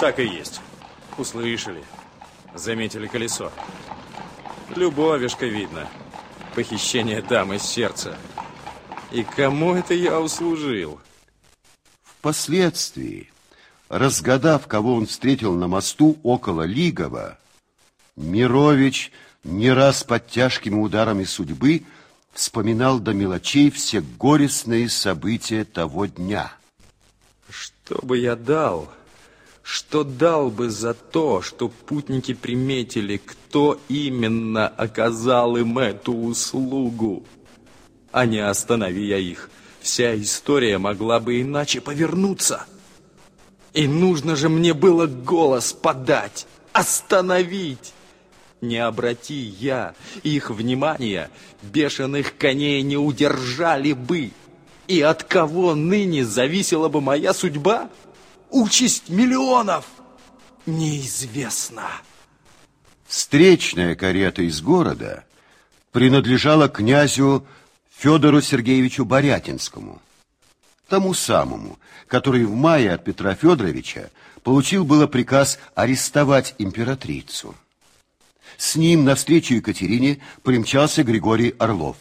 Так и есть. Услышали. Заметили колесо. Любовишка видно. Похищение дамы сердца. И кому это я услужил? Впоследствии, разгадав, кого он встретил на мосту около Лигова, Мирович не раз под тяжкими ударами судьбы вспоминал до мелочей все горестные события того дня. Что бы я дал, что дал бы за то, что путники приметили, кто именно оказал им эту услугу? А не останови я их, вся история могла бы иначе повернуться. И нужно же мне было голос подать, остановить. Не обрати я их внимания, бешеных коней не удержали бы. И от кого ныне зависела бы моя судьба? Участь миллионов неизвестна. Встречная карета из города принадлежала князю Федору Сергеевичу Борятинскому, тому самому, который в мае от Петра Федоровича получил было приказ арестовать императрицу. С ним навстречу Екатерине примчался Григорий Орлов.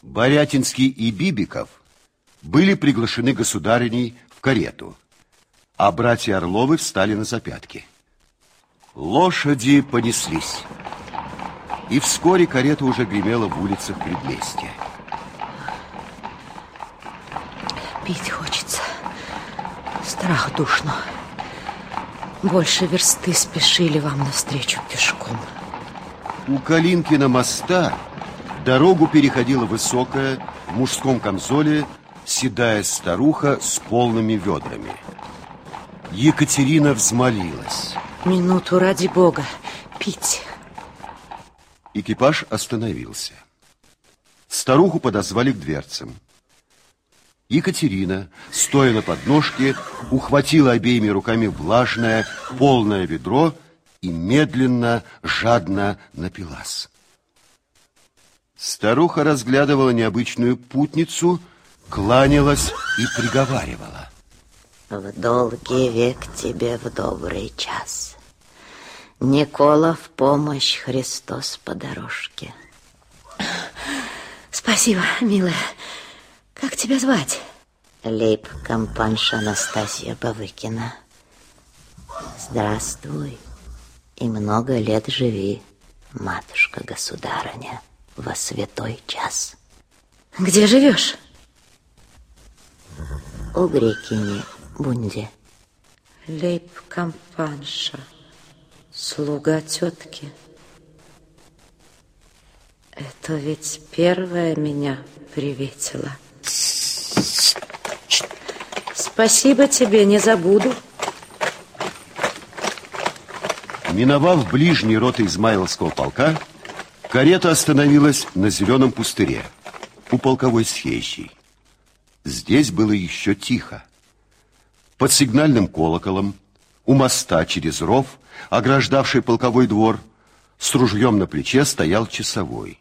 Борятинский и Бибиков были приглашены государыней в карету, а братья Орловы встали на запятки. Лошади понеслись, и вскоре карета уже гремела в улицах предместья. Пить хочется. Страх душно. Больше версты спешили вам навстречу пешком. У Калинкина моста дорогу переходила высокая, в мужском камзоле, седая старуха с полными ведрами. Екатерина взмолилась. Минуту ради бога. Пить. Экипаж остановился. Старуху подозвали к дверцам. Екатерина, стоя на подножке, ухватила обеими руками влажное, полное ведро и медленно, жадно напилась. Старуха разглядывала необычную путницу, кланялась и приговаривала. В долгий век тебе в добрый час. Никола в помощь, Христос по дорожке. Спасибо, милая. Как тебя звать? Лейб-компанша Анастасия Бавыкина. Здравствуй и много лет живи, матушка-государыня, во святой час. Где живешь? У Грекини Бунде. Лейб-компанша, слуга тетки. Это ведь первая меня приветила. Спасибо тебе, не забуду. Миновав ближний рот Измайловского полка, карета остановилась на зеленом пустыре у полковой схещей. Здесь было еще тихо. Под сигнальным колоколом, у моста через ров, ограждавший полковой двор, с ружьем на плече стоял часовой.